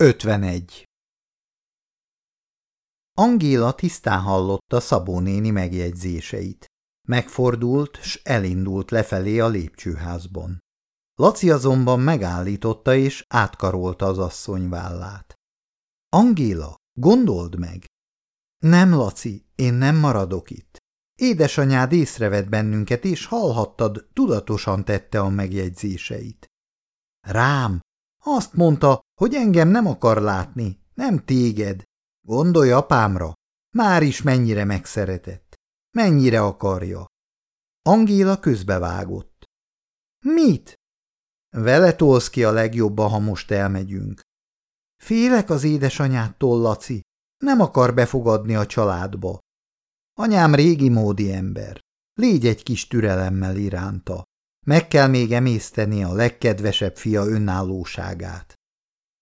51. Angéla tisztán hallotta Szabó néni megjegyzéseit. Megfordult, s elindult lefelé a lépcsőházban. Laci azonban megállította és átkarolta az asszony vállát. Angéla, gondold meg! Nem, Laci, én nem maradok itt. Édesanyád észrevett bennünket, és hallhattad, tudatosan tette a megjegyzéseit. Rám, azt mondta, hogy engem nem akar látni, nem téged. Gondolj apámra, már is mennyire megszeretett, mennyire akarja. Angéla közbevágott. Mit? Vele tolsz ki a legjobban, ha most elmegyünk. Félek az édesanyától, Laci. Nem akar befogadni a családba. Anyám régi módi ember. Légy egy kis türelemmel iránta. Meg kell még emészteni a legkedvesebb fia önállóságát.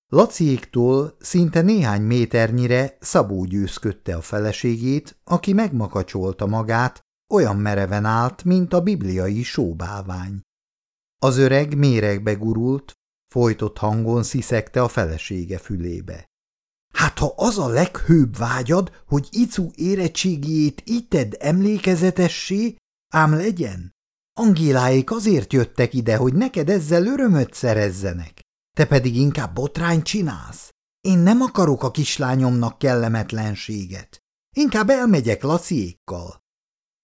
Laciéktól szinte néhány méternyire Szabó győzködte a feleségét, aki megmakacsolta magát, olyan mereven állt, mint a bibliai sóbálvány. Az öreg méregbe gurult, folytott hangon sziszegte a felesége fülébe. Hát ha az a leghőbb vágyad, hogy Icu érettségiét ited emlékezetessé, ám legyen. Angéláék azért jöttek ide, hogy neked ezzel örömöt szerezzenek. Te pedig inkább botrány csinálsz. Én nem akarok a kislányomnak kellemetlenséget. Inkább elmegyek Laciékkal.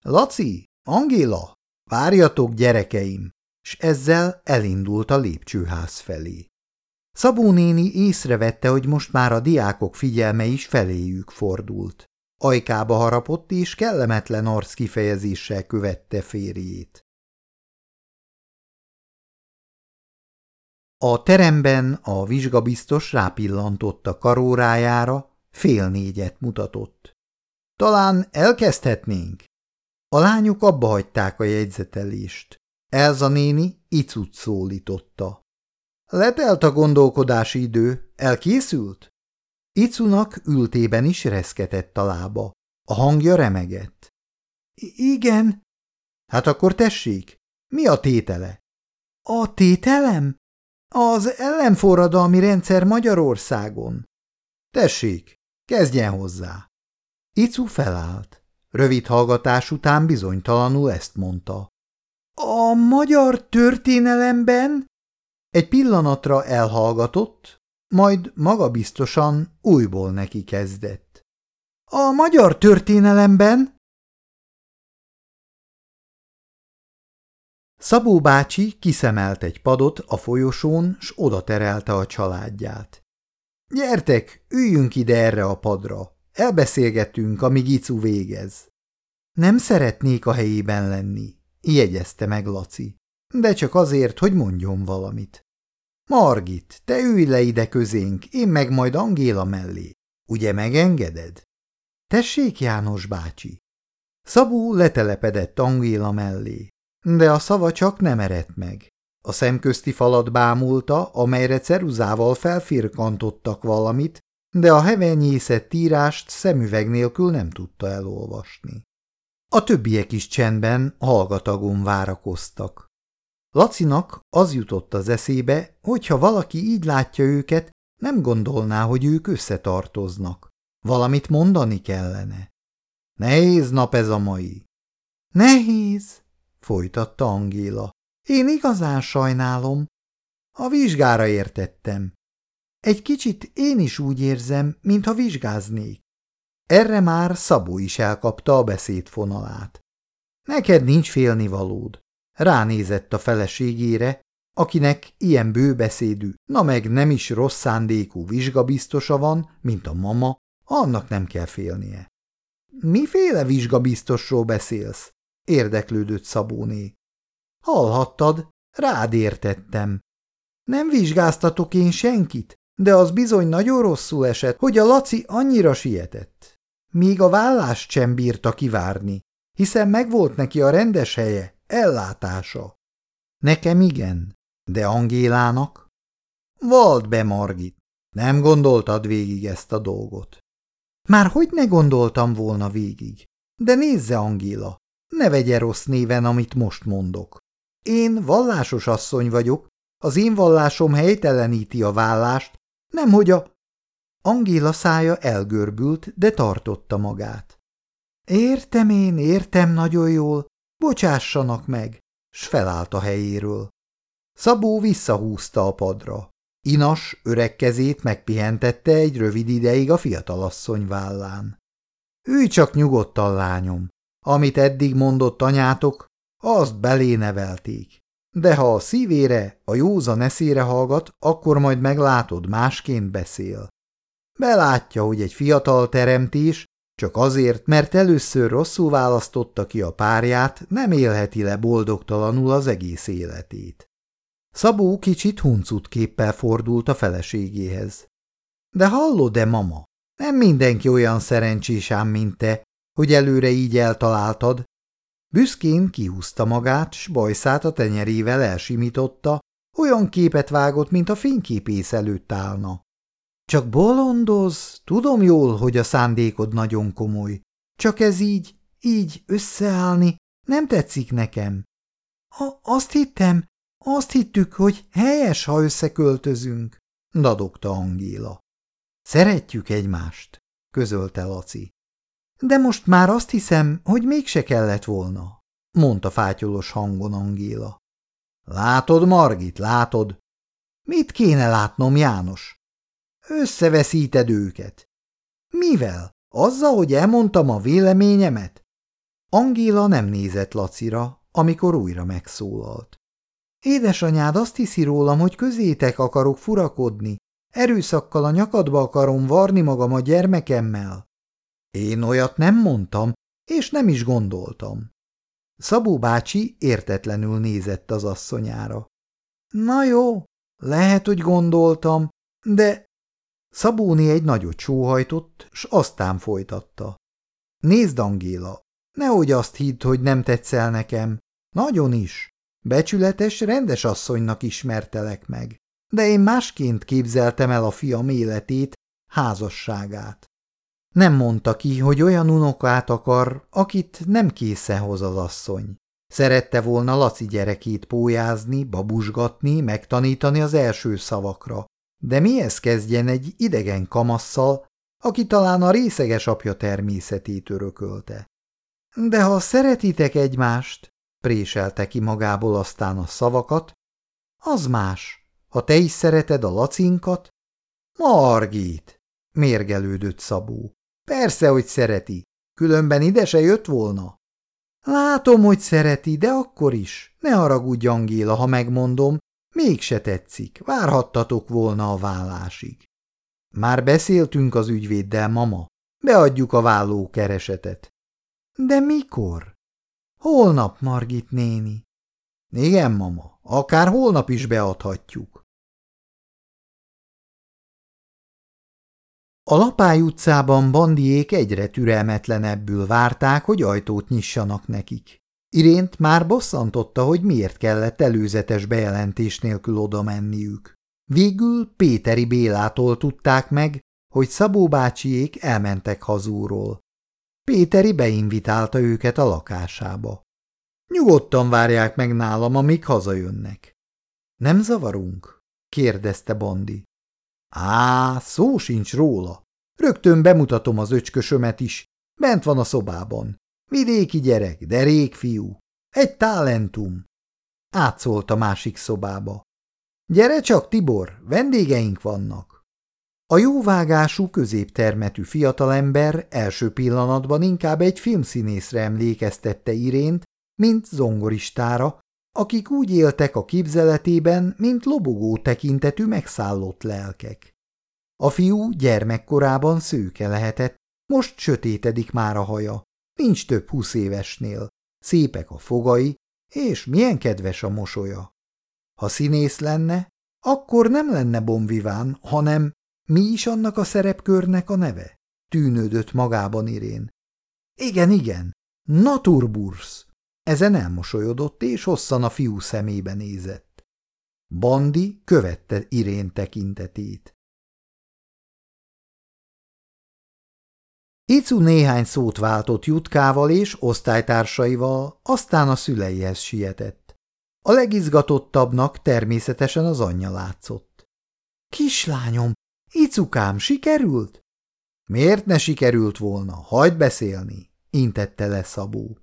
Laci, Angéla, várjatok, gyerekeim! És ezzel elindult a lépcsőház felé. Szabó néni észrevette, hogy most már a diákok figyelme is feléjük fordult. Ajkába harapott és kellemetlen arc kifejezéssel követte férjét. A teremben a vizsgabiztos rápillantott a karórájára, fél négyet mutatott. Talán elkezdhetnénk? A lányok abba hagyták a jegyzetelést. Elza néni icut szólította. Letelt a gondolkodási idő, elkészült? Icunak ültében is reszketett a lába. A hangja remegett. – Igen. – Hát akkor tessék, mi a tétele? – A tételem? Az ellenforradalmi rendszer Magyarországon. Tessék, kezdjen hozzá. Icu felállt. Rövid hallgatás után bizonytalanul ezt mondta. A magyar történelemben? Egy pillanatra elhallgatott, majd magabiztosan újból neki kezdett. A magyar történelemben Szabó bácsi kiszemelt egy padot a folyosón, s oda terelte a családját. – Gyertek, üljünk ide erre a padra. Elbeszélgetünk, amíg Icu végez. – Nem szeretnék a helyében lenni – jegyezte meg Laci. – De csak azért, hogy mondjon valamit. – Margit, te ülj le ide közénk, én meg majd Angéla mellé. Ugye megengeded? – Tessék, János bácsi! Szabó letelepedett Angéla mellé. De a szava csak nem eredt meg. A szemközti falat bámulta, amelyre ceruzával felfirkantottak valamit, de a hevenyészett írást szemüveg nélkül nem tudta elolvasni. A többiek is csendben, hallgatagon várakoztak. Lacinak az jutott az eszébe, hogy ha valaki így látja őket, nem gondolná, hogy ők összetartoznak. Valamit mondani kellene. Nehéz nap ez a mai. Nehéz, folytatta Angéla. Én igazán sajnálom. A vizsgára értettem. Egy kicsit én is úgy érzem, mintha vizsgáznék. Erre már Szabó is elkapta a beszédfonalát. Neked nincs félnivalód. Ránézett a feleségére, akinek ilyen bőbeszédű, na meg nem is rossz szándékú vizsgabiztosa van, mint a mama, annak nem kell félnie. Miféle vizsgabiztosról beszélsz? Érdeklődött Szabóné. Hallhattad, rád értettem. Nem vizsgáztatok én senkit, de az bizony nagyon rosszul esett, hogy a Laci annyira sietett. Míg a vállást sem bírta kivárni, hiszen megvolt neki a rendes helye, ellátása. Nekem igen, de Angélának? Vald be, Margit, nem gondoltad végig ezt a dolgot. Már hogy ne gondoltam volna végig? De nézze, Angéla, ne vegye rossz néven, amit most mondok. Én vallásos asszony vagyok, az én vallásom helyteleníti a vállást, nemhogy a... Angéla szája elgörbült, de tartotta magát. Értem én, értem nagyon jól, bocsássanak meg, s felállt a helyéről. Szabó visszahúzta a padra. Inas öreg kezét megpihentette egy rövid ideig a fiatalasszony vállán. Ülj csak nyugodtan, lányom. Amit eddig mondott anyátok, azt belé nevelték. De ha a szívére, a józan eszére hallgat, akkor majd meglátod, másként beszél. Belátja, hogy egy fiatal teremtés, csak azért, mert először rosszul választotta ki a párját, nem élheti le boldogtalanul az egész életét. Szabó kicsit huncut képpel fordult a feleségéhez. De hallod-e, mama? Nem mindenki olyan szerencsés ám, mint te, hogy előre így eltaláltad. Büszkén kihúzta magát, s bajszát a tenyerével elsimította, olyan képet vágott, mint a fényképész előtt állna. Csak bolondoz, tudom jól, hogy a szándékod nagyon komoly. Csak ez így, így összeállni nem tetszik nekem. Ha azt hittem, azt hittük, hogy helyes, ha összeköltözünk, dadogta Angéla. Szeretjük egymást, közölte Laci. De most már azt hiszem, hogy mégse kellett volna, mondta fátyolos hangon Angéla. Látod, Margit, látod? Mit kéne látnom, János? Összeveszíted őket. Mivel? Azzal, hogy elmondtam a véleményemet? Angéla nem nézett Lacira, amikor újra megszólalt. Édesanyád azt hiszi rólam, hogy közétek akarok furakodni, erőszakkal a nyakadba akarom varni magam a gyermekemmel. Én olyat nem mondtam, és nem is gondoltam. Szabó bácsi értetlenül nézett az asszonyára. Na jó, lehet, hogy gondoltam, de Szabóni egy nagyot sóhajtott, s aztán folytatta. Nézd, Angéla, nehogy azt hidd, hogy nem tetszel nekem. Nagyon is. Becsületes, rendes asszonynak ismertelek meg. De én másként képzeltem el a fiam életét, házasságát. Nem mondta ki, hogy olyan unokát akar, akit nem készen hoz az asszony. Szerette volna Laci gyerekét pójázni, babusgatni, megtanítani az első szavakra, de mihez kezdjen egy idegen kamasszal, aki talán a részeges apja természetét örökölte? De ha szeretitek egymást, préselte ki magából aztán a szavakat, az más. Ha te is szereted a lacinkat? Margit, mérgelődött Szabó. Persze, hogy szereti, különben ide se jött volna. Látom, hogy szereti, de akkor is. Ne haragudj, Angéla, ha megmondom, Mégse tetszik, várhattatok volna a vállásig. Már beszéltünk az ügyvéddel, mama. Beadjuk a válló keresetet. De mikor? Holnap, Margit néni. Igen, mama, akár holnap is beadhatjuk. A Lapály utcában bandiék egyre türelmetlenebbül várták, hogy ajtót nyissanak nekik. Irént már bosszantotta, hogy miért kellett előzetes bejelentés nélkül oda menniük. Végül Péteri Bélától tudták meg, hogy Szabó bácsiék elmentek hazúról. Péteri beinvitálta őket a lakásába. Nyugodtan várják meg nálam, amíg hazajönnek. Nem zavarunk? kérdezte Bandi. Á, szó sincs róla. Rögtön bemutatom az öcskösömet is. Bent van a szobában. Vidéki gyerek, derék fiú. Egy talentum. Átszólt a másik szobába. Gyere csak, Tibor, vendégeink vannak. A jóvágású, középtermetű fiatalember első pillanatban inkább egy filmszínészre emlékeztette Irént, mint zongoristára, akik úgy éltek a képzeletében, mint lobogó tekintetű megszállott lelkek. A fiú gyermekkorában szőke lehetett, most sötétedik már a haja. Nincs több húsz évesnél. Szépek a fogai, és milyen kedves a mosolya. Ha színész lenne, akkor nem lenne Bonviván, hanem mi is annak a szerepkörnek a neve? Tűnődött magában Irén. Igen, igen, Naturburs. Ezen elmosolyodott, és hosszan a fiú szemébe nézett. Bandi követte Irén tekintetét. Icu néhány szót váltott Jutkával és osztálytársaival, aztán a szüleihez sietett. A legizgatottabbnak természetesen az anyja látszott. – Kislányom, Icukám, sikerült? Miért ne sikerült volna? Hagyd beszélni, intette le Szabó.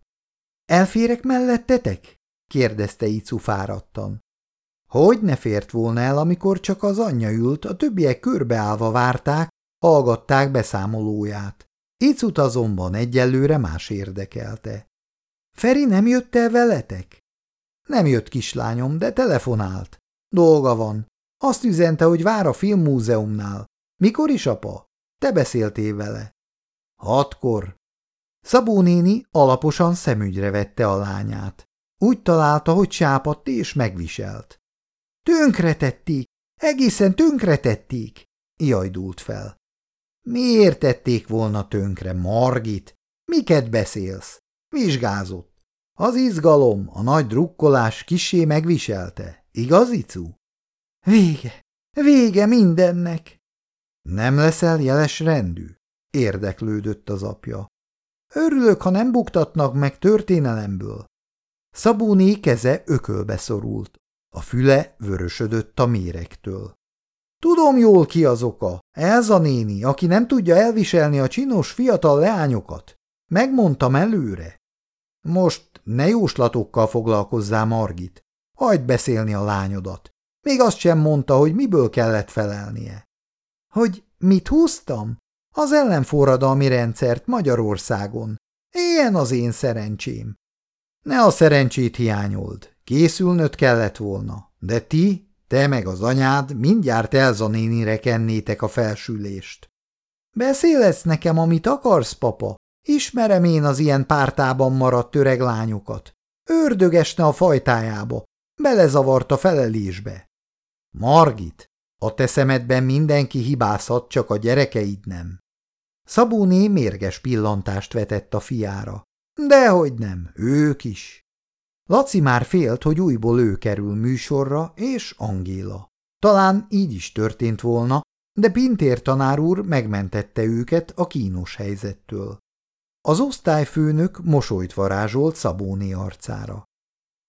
Elférek mellettetek? kérdezte Icu fáradtan. Hogy ne fért volna el, amikor csak az anyja ült, a többiek körbeállva várták, hallgatták beszámolóját. Icut azonban egyelőre más érdekelte. Feri nem jött el veletek? Nem jött kislányom, de telefonált. Dolga van. Azt üzente, hogy vár a filmmúzeumnál. Mikor is, apa? Te beszéltél vele. Hatkor. Szabó néni alaposan szemügyre vette a lányát. Úgy találta, hogy sápadt és megviselt. Tönkretették, egészen tönkretették, jajdult fel. Miért tették volna tönkre, Margit? Miket beszélsz? Vizsgázott. Az izgalom, a nagy drukkolás kisé megviselte, igaz, Icu? Vége, vége mindennek. Nem leszel jeles rendű? Érdeklődött az apja. Örülök, ha nem buktatnak meg történelemből. Szabóné keze ökölbe szorult. A füle vörösödött a méregtől. Tudom jól ki az oka. Ez a néni, aki nem tudja elviselni a csinos fiatal leányokat. Megmondtam előre. Most ne jóslatokkal foglalkozzál, Margit. Hagyd beszélni a lányodat. Még azt sem mondta, hogy miből kellett felelnie. Hogy mit húztam? Az ellenforradalmi rendszert Magyarországon. Ilyen az én szerencsém. Ne a szerencsét hiányold. Készülnöd kellett volna. De ti, te meg az anyád mindjárt Elza nénire kennétek a felsülést. Beszélesz nekem, amit akarsz, papa? Ismerem én az ilyen pártában maradt öreg lányokat. Ördögesne a fajtájába, belezavart a felelésbe. Margit, a te szemedben mindenki hibázhat, csak a gyerekeid nem. Szabóné mérges pillantást vetett a fiára. Dehogy nem, ők is. Laci már félt, hogy újból ő kerül műsorra, és Angéla. Talán így is történt volna, de Pintér tanár úr megmentette őket a kínos helyzettől. Az osztályfőnök mosolyt varázsolt Szabóné arcára.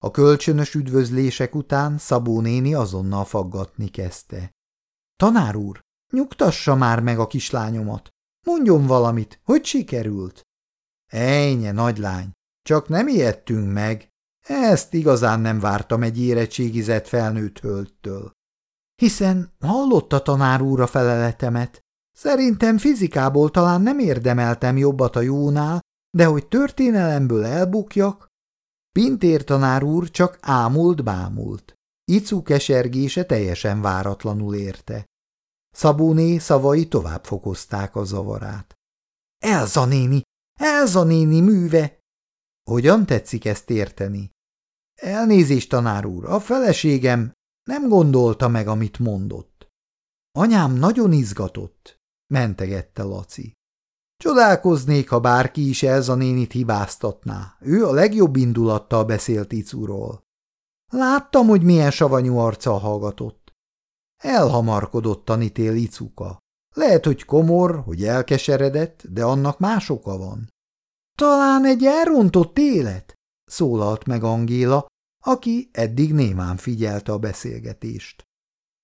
A kölcsönös üdvözlések után Szabó néni azonnal faggatni kezdte. Tanár úr, nyugtassa már meg a kislányomat. Mondjon valamit, hogy sikerült? Ejnye, nagylány, csak nem ijedtünk meg. Ezt igazán nem vártam egy érettségizett felnőtt hölgytől. Hiszen hallotta tanár úr a feleletemet. Szerintem fizikából talán nem érdemeltem jobbat a jónál, de hogy történelemből elbukjak, Pintér tanár úr csak ámult-bámult. Icu kesergése teljesen váratlanul érte. Szabóné szavai tovább fokozták a zavarát. Elza néni, Elza néni műve! Hogyan tetszik ezt érteni? Elnézést, tanár úr, a feleségem nem gondolta meg, amit mondott. Anyám nagyon izgatott, mentegette Laci. Csodálkoznék, ha bárki is Elza nénit hibáztatná. Ő a legjobb indulattal beszélt Icuról. Láttam, hogy milyen savanyú arccal hallgatott. Elhamarkodott tanítél Icuka. Lehet, hogy komor, hogy elkeseredett, de annak más oka van. Talán egy elrontott élet, szólalt meg Angéla, aki eddig némán figyelte a beszélgetést.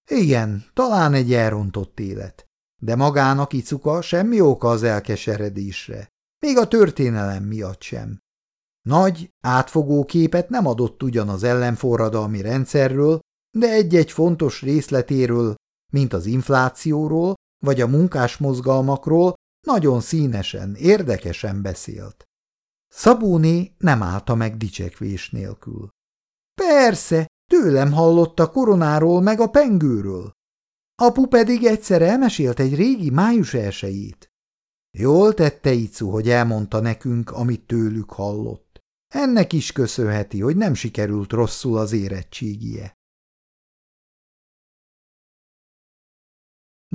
Igen, talán egy elrontott élet. De magának Icuka semmi oka az elkeseredésre, még a történelem miatt sem. Nagy, átfogó képet nem adott ugyan az ellenforradalmi rendszerről, de egy-egy fontos részletéről, mint az inflációról vagy a munkásmozgalmakról nagyon színesen, érdekesen beszélt. Szabóné nem állta meg dicsekvés nélkül. Persze, tőlem hallott a koronáról meg a pengőről. Apu pedig egyszer elmesélt egy régi május elsejét. Jól tette Icu, hogy elmondta nekünk, amit tőlük hallott. Ennek is köszönheti, hogy nem sikerült rosszul az érettségie.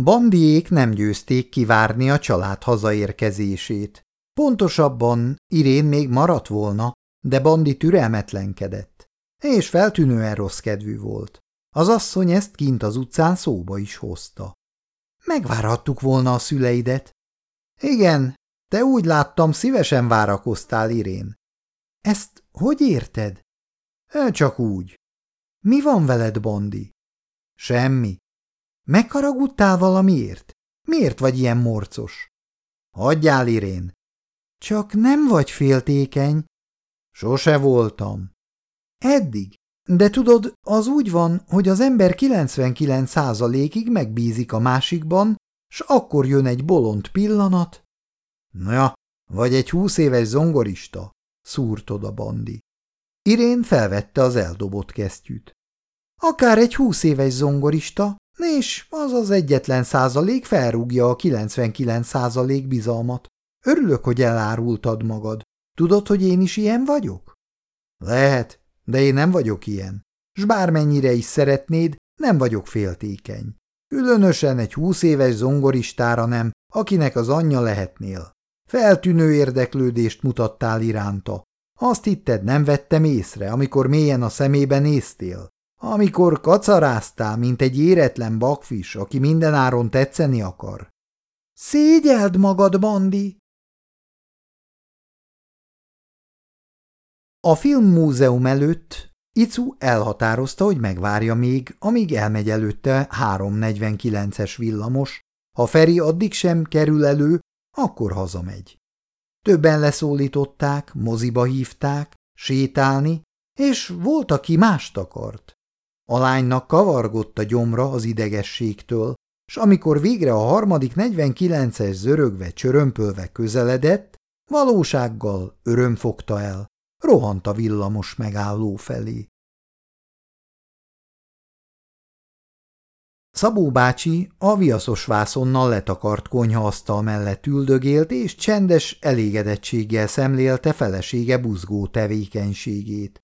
Bandiék nem győzték kivárni a család hazaérkezését. Pontosabban Irén még maradt volna, de Bandi türelmetlenkedett, és feltűnően rossz kedvű volt. Az asszony ezt kint az utcán szóba is hozta. Megvárhattuk volna a szüleidet. Igen, te úgy láttam, szívesen várakoztál, Irén. Ezt hogy érted? Csak úgy. Mi van veled, Bondi? Semmi. Megharagudtál valamiért? Miért vagy ilyen morcos? Hagyjál, Irén. Csak nem vagy féltékeny. Sose voltam. Eddig. De tudod, az úgy van, hogy az ember 99%-ig megbízik a másikban, s akkor jön egy bolond pillanat. Na, vagy egy húsz éves zongorista, szúrtod a bandi. Irén felvette az eldobott kesztyűt. Akár egy húsz éves zongorista, és az az egyetlen százalék felrúgja a 99 százalék bizalmat. Örülök, hogy elárultad magad. Tudod, hogy én is ilyen vagyok? Lehet, de én nem vagyok ilyen. S bármennyire is szeretnéd, nem vagyok féltékeny. Különösen egy húsz éves zongoristára nem, akinek az anyja lehetnél. Feltűnő érdeklődést mutattál iránta. Azt hitted, nem vettem észre, amikor mélyen a szemébe néztél. Amikor kacaráztál, mint egy éretlen bakfis, aki mindenáron tetszeni akar. Szégyeld magad, Bandi! A filmmúzeum előtt Icu elhatározta, hogy megvárja még, amíg elmegy előtte 349-es villamos, ha Feri addig sem kerül elő, akkor hazamegy. Többen leszólították, moziba hívták, sétálni, és volt, aki mást akart. A lánynak kavargott a gyomra az idegességtől, s amikor végre a harmadik 49-es zörögve csörömpölve közeledett, valósággal öröm fogta el, rohant a villamos megálló felé. Szabó bácsi a viaszos vászonnal letakart konyhaasztal mellett üldögélt, és csendes elégedettséggel szemlélte felesége buzgó tevékenységét.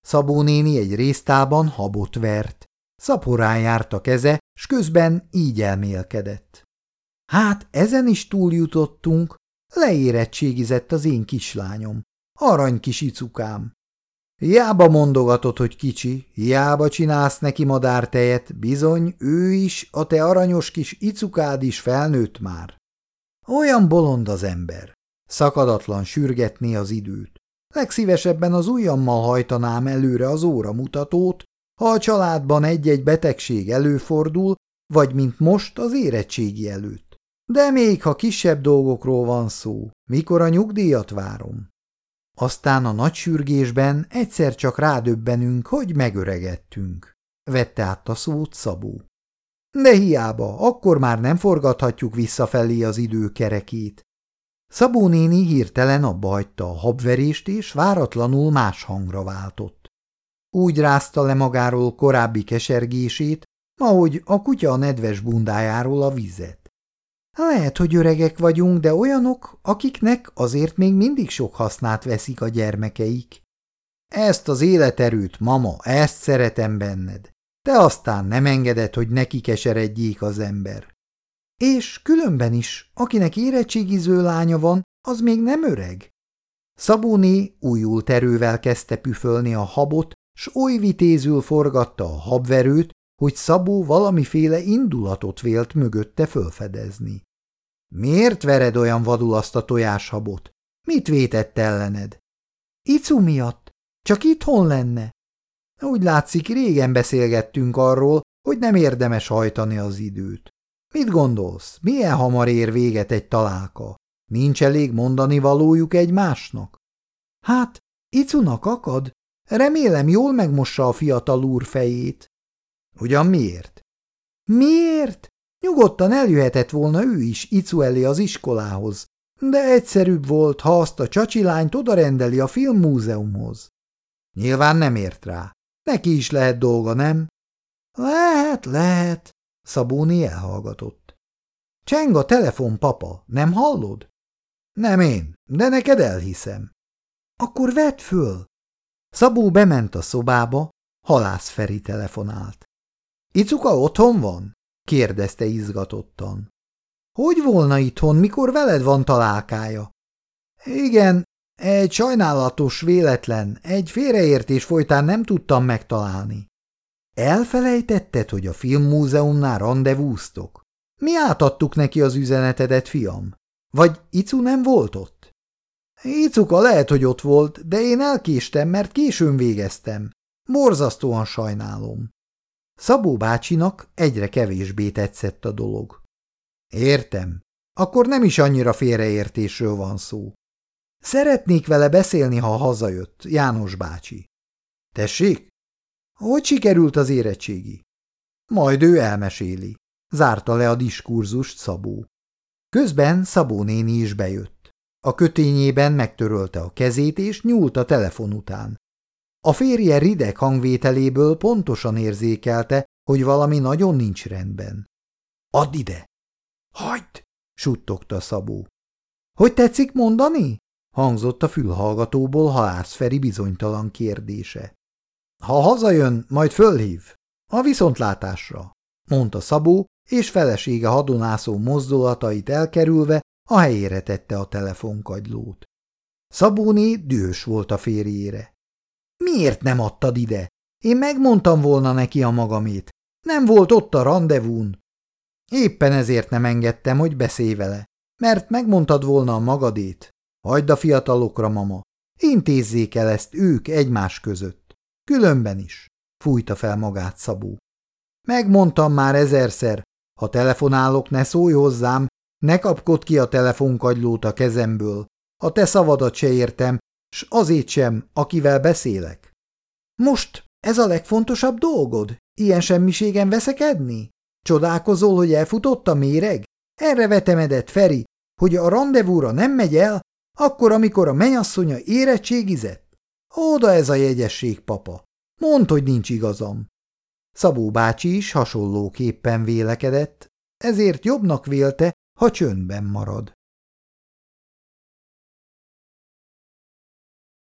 Szabó néni egy résztában habot vert. Szaporán járt a keze, s közben így elmélkedett. Hát ezen is túljutottunk, leérettségizett az én kislányom, arany kis icukám. Hiába mondogatod, hogy kicsi, hiába csinálsz neki madártejet, bizony ő is, a te aranyos kis icukád is felnőtt már. Olyan bolond az ember. Szakadatlan sürgetné az időt. Legszívesebben az ujjammal hajtanám előre az óramutatót, ha a családban egy-egy betegség előfordul, vagy mint most az érettségi előtt. De még ha kisebb dolgokról van szó, mikor a nyugdíjat várom. Aztán a nagy sürgésben egyszer csak rádöbbenünk, hogy megöregettünk. Vette át a szót Szabó. De hiába, akkor már nem forgathatjuk visszafelé az idő kerekét. Szabó néni hirtelen abba hagyta a habverést, és váratlanul más hangra váltott. Úgy rázta le magáról korábbi kesergését, ahogy a kutya a nedves bundájáról a vizet. Lehet, hogy öregek vagyunk, de olyanok, akiknek azért még mindig sok hasznát veszik a gyermekeik. Ezt az életerőt, mama, ezt szeretem benned. Te aztán nem engeded, hogy neki keseredjék az ember. És különben is, akinek érettségiző lánya van, az még nem öreg. Szabóné újult erővel kezdte püfölni a habot, s oly vitézül forgatta a habverőt, hogy Szabó valamiféle indulatot vélt mögötte fölfedezni. Miért vered olyan vadul azt a tojáshabot? Mit vétett ellened? Icu miatt. Csak itthon lenne. Úgy látszik, régen beszélgettünk arról, hogy nem érdemes hajtani az időt. Mit gondolsz, milyen hamar ér véget egy találka? Nincs elég mondani valójuk egymásnak? Hát, Icunak akad? Remélem jól megmossa a fiatal úr fejét. Ugyan miért? Miért? Nyugodtan eljöhetett volna ő is Icu elé az iskolához, de egyszerűbb volt, ha azt a csacsilányt odarendeli a filmmúzeumhoz. Nyilván nem ért rá. Neki is lehet dolga, nem? Lehet, lehet, Szabóni elhallgatott. Cseng a telefon, papa, nem hallod? Nem én, de neked elhiszem. Akkor vedd föl. Szabó bement a szobába, halász Feri telefonált. Icuka otthon van? kérdezte izgatottan. Hogy volna itthon, mikor veled van találkája? Igen, egy sajnálatos véletlen, egy félreértés folytán nem tudtam megtalálni. Elfelejtetted, hogy a filmmúzeumnál rendezvúztok? Mi átadtuk neki az üzenetedet, fiam? Vagy Icu nem volt ott? Icuka lehet, hogy ott volt, de én elkéstem, mert későn végeztem. Borzasztóan sajnálom. Szabó bácsinak egyre kevésbé tetszett a dolog. Értem, akkor nem is annyira félreértésről van szó. Szeretnék vele beszélni, ha hazajött, János bácsi. Tessék? Hogy sikerült az érettségi? Majd ő elmeséli. Zárta le a diskurzust Szabó. Közben Szabó néni is bejött. A kötényében megtörölte a kezét és nyúlt a telefon után. A férje rideg hangvételéből pontosan érzékelte, hogy valami nagyon nincs rendben. – Add ide! – Hagyd! – suttogta Szabó. – Hogy tetszik mondani? – hangzott a fülhallgatóból Halász Feri bizonytalan kérdése. – Ha hazajön, majd fölhív. A viszontlátásra – mondta Szabó, és felesége hadonászó mozdulatait elkerülve a helyére tette a telefonkagylót. Szabóné dühös volt a férjére. Miért nem adtad ide? Én megmondtam volna neki a magamét. Nem volt ott a rendezvún. Éppen ezért nem engedtem, hogy beszélj vele, mert megmondtad volna a magadét. Hagyd a fiatalokra, mama. Intézzék el ezt ők egymás között. Különben is, fújta fel magát Szabó. Megmondtam már ezerszer, ha telefonálok, ne szólj hozzám, ne kapkod ki a telefonkagylót a kezemből. A te szavadat se értem, s azért sem, akivel beszélek. Most ez a legfontosabb dolgod? Ilyen semmiségen veszekedni? Csodálkozol, hogy elfutott a méreg? Erre vetemedett Feri, hogy a rendezvúra nem megy el, akkor, amikor a menyasszonya érettségizett? Oda ez a jegyesség, papa. Mondd, hogy nincs igazam. Szabó bácsi is hasonlóképpen vélekedett, ezért jobbnak vélte, ha csöndben marad.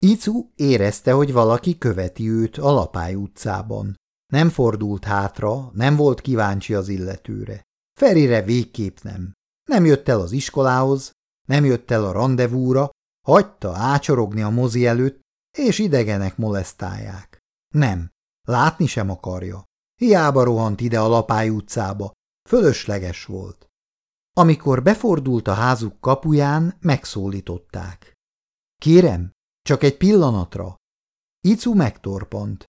Icu érezte, hogy valaki követi őt a Lapály utcában. Nem fordult hátra, nem volt kíváncsi az illetőre. Ferire végképp nem. Nem jött el az iskolához, nem jött el a rendezvúra, hagyta ácsorogni a mozi előtt, és idegenek molesztálják. Nem, látni sem akarja. Hiába rohant ide a Lapály utcába, fölösleges volt. Amikor befordult a házuk kapuján, megszólították. Kérem, csak egy pillanatra. Icu megtorpant.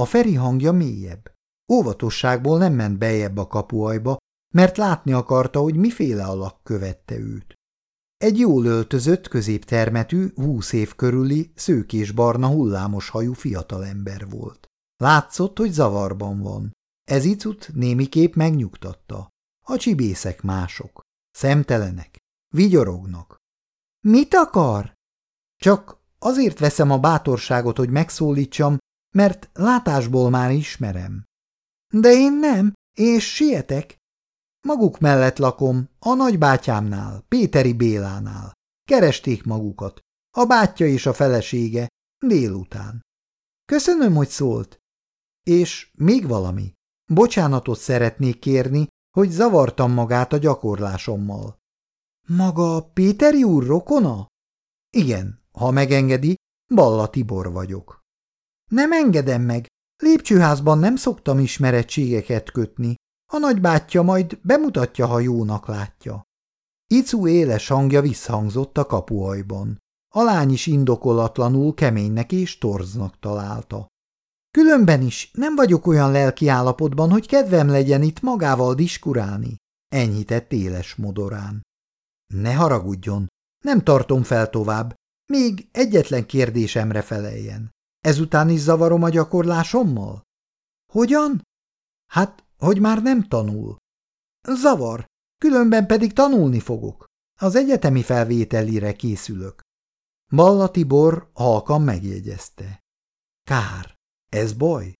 A Feri hangja mélyebb. Óvatosságból nem ment bejebb a kapuajba, mert látni akarta, hogy miféle alak követte őt. Egy jól öltözött, középtermetű, húsz év körüli, szőkés-barna hullámos hajú fiatalember volt. Látszott, hogy zavarban van. Ez icut némiképp megnyugtatta. A csibészek mások. Szemtelenek. Vigyorognak. Mit akar? Csak azért veszem a bátorságot, hogy megszólítsam, mert látásból már ismerem. De én nem, és sietek. Maguk mellett lakom, a nagybátyámnál, Péteri Bélánál. Keresték magukat, a bátyja és a felesége, délután. Köszönöm, hogy szólt. És még valami. Bocsánatot szeretnék kérni, hogy zavartam magát a gyakorlásommal. Maga Péteri úr rokona? Igen, ha megengedi, Balla Tibor vagyok. Nem engedem meg. Lépcsőházban nem szoktam ismerettségeket kötni. A nagybátyja majd bemutatja, ha jónak látja. Icu éles hangja visszhangzott a kapuajban. A lány is indokolatlanul keménynek és torznak találta. Különben is nem vagyok olyan lelki állapotban, hogy kedvem legyen itt magával diskurálni, enyhített éles modorán. Ne haragudjon, nem tartom fel tovább, még egyetlen kérdésemre feleljen. Ezután is zavarom a gyakorlásommal? Hogyan? Hát, hogy már nem tanul. Zavar, különben pedig tanulni fogok. Az egyetemi felvételire készülök. Balla Tibor halkan megjegyezte. Kár. Ez baj?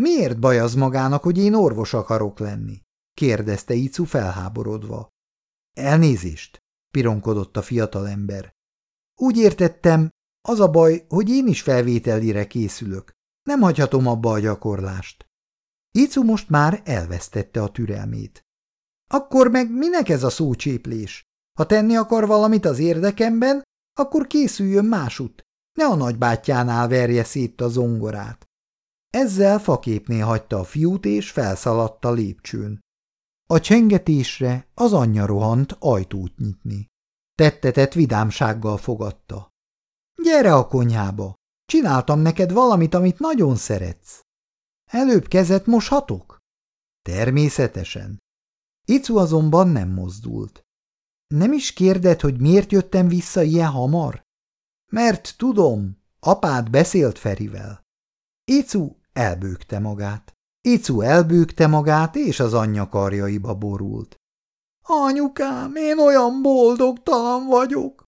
Miért baj az magának, hogy én orvos akarok lenni? kérdezte Icu felháborodva. Elnézést, pironkodott a fiatalember. Úgy értettem, az a baj, hogy én is felvételire készülök. Nem hagyhatom abba a gyakorlást. Icu most már elvesztette a türelmét. Akkor meg minek ez a szócséplés? Ha tenni akar valamit az érdekemben, akkor készüljön másút. Ne a nagybátyjánál verje szét a zongorát. Ezzel faképné hagyta a fiút, és felszaladt a lépcsőn. A csengetésre az anyja rohant ajtót nyitni. Tettetett vidámsággal fogadta. Gyere a konyhába! Csináltam neked valamit, amit nagyon szeretsz. Előbb kezet moshatok? Természetesen. Icu azonban nem mozdult. Nem is kérded, hogy miért jöttem vissza ilyen hamar? Mert tudom, apád beszélt Ferivel. Icu elbőgte magát. Icu elbőgte magát, és az anyja karjaiba borult. Anyukám, én olyan boldogtalan vagyok!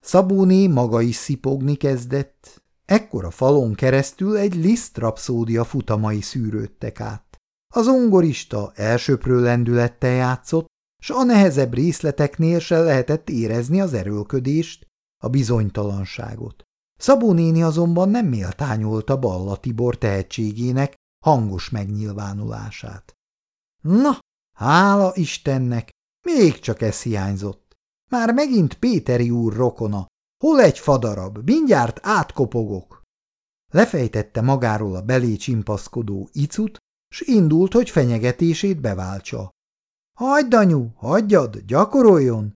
Szabóné maga is szipogni kezdett. Ekkor a falon keresztül egy Liszt rapszódia futamai szűrődtek át. Az ongorista elsőprő lendülettel játszott, s a nehezebb részleteknél se lehetett érezni az erőlködést, a bizonytalanságot. Szabó néni azonban nem méltányolta Balla Tibor tehetségének hangos megnyilvánulását. Na, hála Istennek, még csak ez hiányzott. Már megint Péteri úr rokona. Hol egy fadarab? Mindjárt átkopogok. Lefejtette magáról a belé csimpaszkodó icut, s indult, hogy fenyegetését beváltsa. Hagyd, anyu, hagyjad, gyakoroljon!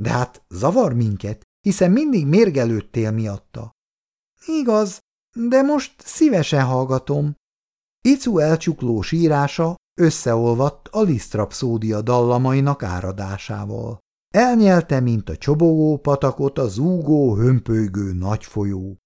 De hát zavar minket, hiszen mindig mérgelődtél miatta. Igaz, de most szívesen hallgatom. Icu elcsukló sírása összeolvadt a lisztrapszódia dallamainak áradásával. Elnyelte, mint a csobogó patakot a zúgó, hömpölygő nagy folyó.